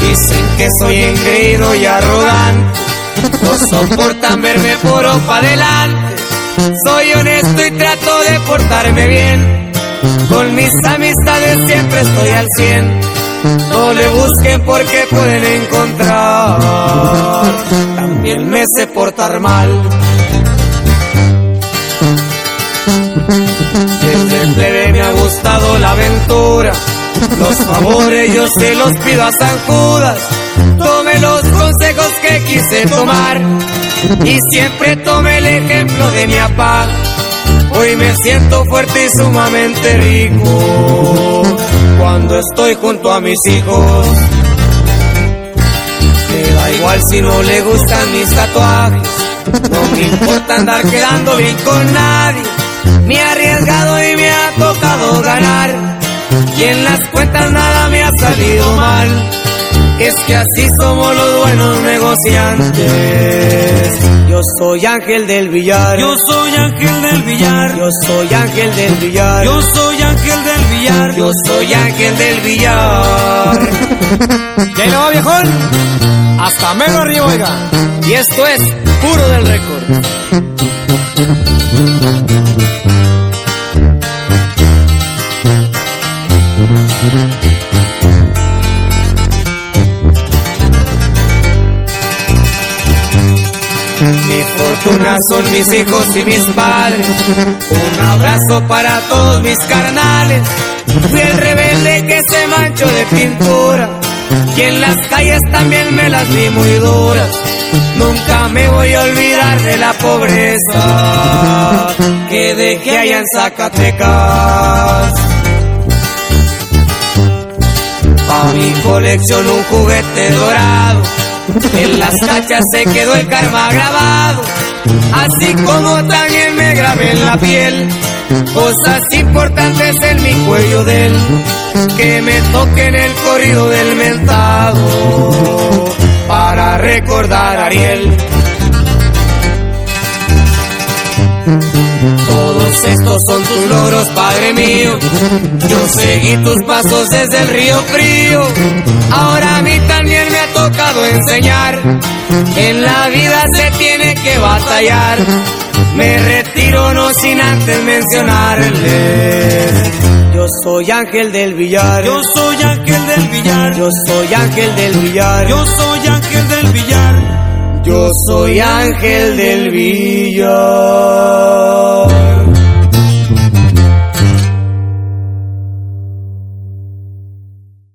Dicen que soy engreído y arrogante, no soportan verme por para adelante. Soy honesto y trato de portarme bien, con mis amistades siempre estoy al cien. No le busquen porque pueden encontrar, también me sé portar mal. Desde plebe me ha gustado la aventura. Los favores yo se los pido a San Judas. Tome los consejos que quise tomar. Y siempre tome el ejemplo de mi papá. Hoy me siento fuerte y sumamente rico. Cuando estoy junto a mis hijos. Me da igual si no le gustan mis tatuajes. No me importa andar quedando bien con nadie. Me he arriesgado y me ha tocado ganar. Y en las cuentas nada me ha salido mal. Es que así somos los buenos negociantes. Yo soy Ángel del Villar. Yo soy Ángel del Villar. Yo soy Ángel del Villar. Yo soy Ángel del Villar. Yo soy Ángel del Villar. ¿Ya lo va, viejón? Hasta menos arriba, oiga. Y esto es puro del récord. Mi fortuna son mis hijos y mis padres. Un abrazo para todos mis carnales. Fui el rebelde que se manchó de pintura. Y en las calles también me las vi muy duras. Nunca me voy a olvidar de la pobreza que dejé allá en Zacatecas. Pa' mi colección un juguete dorado. En las cachas se quedó el karma grabado. Así como también me grabé en la piel. Cosas importantes en mi cuello del que me toquen el corrido del mentado para recordar a Ariel. Todos estos son tus logros, Padre mío. Yo seguí tus pasos desde el río frío. Ahora a tocado enseñar. En la vida se tiene que batallar. Me retiro no sin antes mencionarles. Yo soy Ángel del Villar. Yo soy Ángel del Villar. Yo soy Ángel del Villar. Yo soy Ángel del Villar. Yo soy Ángel del Villar.